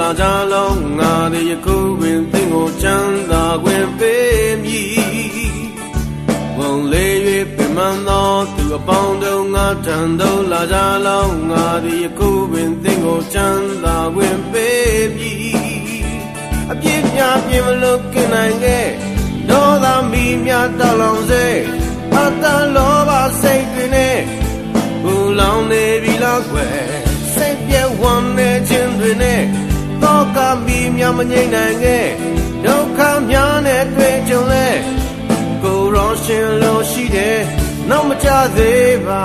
လာကြလုံးငါသည်ယခုပင်သင်ကိုချမ်းသာခွင့်ပေးမည်ဝန်လေး၍ပင်မသောသူအပေါင်းတို့ငါထံသို့လာကြလုံးငါသည်ယခုပင်သင်ကိုချမ်းသာခွင့်ပေးမည်အပြစ်များပြင်မလို့กินနိုင်ခဲ့ဒေါသမီများတောက်လောင်စေအတ္တလောဘစိတ်တွေနဲ့ဘူလောင်နေပြီလားကွယ် ကမီများမငြိမ့်နိုင်ခဲ့ဒုက္ခများနဲ့တွေ့ကြုံလဲကိုရောရှင်လို့ရှိတယ်နောက်မကြသေးပါ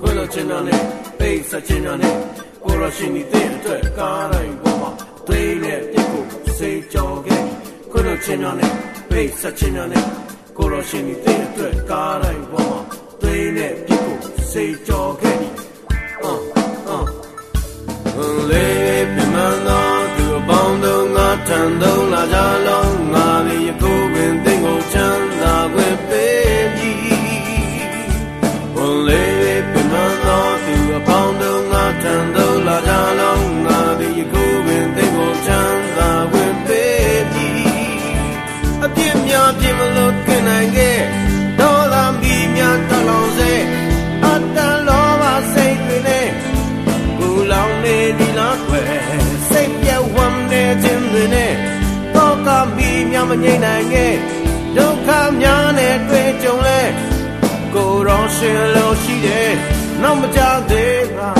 ကိုလိုချင်တာနဲ့ပိတ်ဆက်ချင်တာနဲ့ကိုရောရှင်ဒီတဲ့အတွက်ကားတိုင်းပေါ်မှာတွေးနဲ့ပြစ်ကိုစေကြောခဲ့ကိုလိုချင်တာနဲ့ပိတ်ဆက်ချင်တာနဲ့ကိုရောရှင်ဒီတဲ့အတွက်ကားတိုင်းပေါ်မှာတွေးနဲ့ပြစ်ကိုစေကြောခဲ့ တို့ငါထံ ငြိမ့်နိုင်ခဲ့ဒုက္ခများနဲ့တွေ့ကြုံလဲကိုယ်တော်ရှင်လို့ရှိတယ်နောက်မကြသေးပါ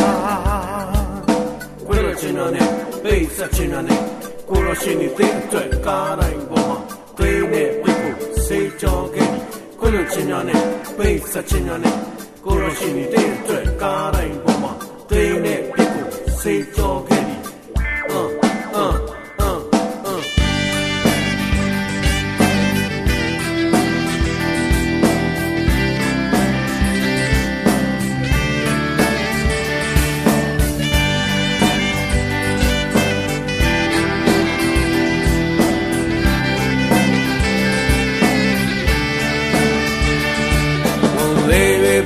ခွေးလို့ချင်တာနဲ့ပိတ်ဆက်ချင်တာနဲ့ကိုယ်တော်ရှင်နေတဲ့အတွက်ကားတိုင်းပေါ်မှာတွေ့နေပြဖို့စေကြောခဲ့ခွေးလို့ချင်တာနဲ့ပိတ်ဆက်ချင်တာနဲ့ကိုယ်တော်ရှင်နေတဲ့အတွက်ကားတိုင်းပေါ်မှာတွေ့နေပြဖို့စေကြောခဲ့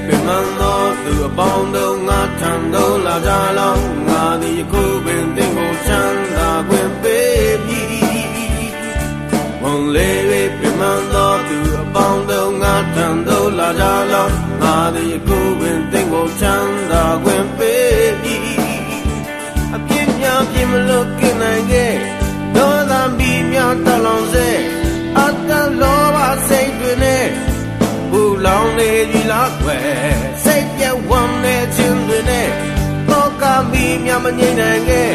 ပင်မသောသူအပေါင်းတို့ငါထံသို့လာကြလောင်းငါသည်ယခုပ ငြိမ့်နိုင်ခဲ့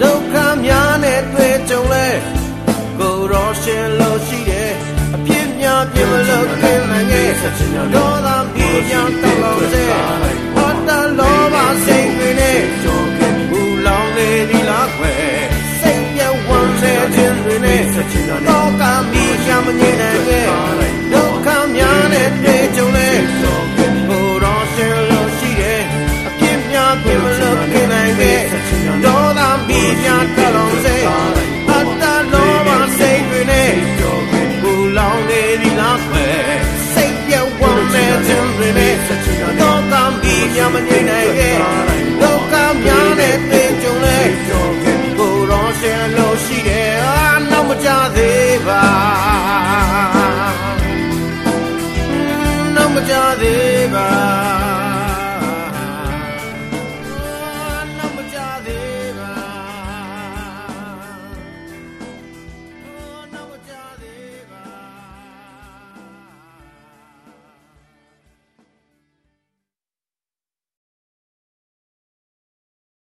ဒုက္ခများနဲ့တွေ့ကြုံလဲကိုရောရှင်လို့ရှိတယ်အပြစ်များပြမလို့ခင်နိုင်ခဲ့ဒေါသပြေကြောင့်တောင်းလို့စေဟောတလောဘစိတ်တွေနဲ့ဘူလောင်နေဒီလားခွဲစိတ်ပြဝမ်းစေခြင်းတွေနဲ့ များမငြိမ့်နိုင်ခဲ့ဒုက္ခများနဲ့တွေ့ကြုံလဲကိုယ်တော်ရှင်လို့ရှိတယ်အာနောက်မကြသေး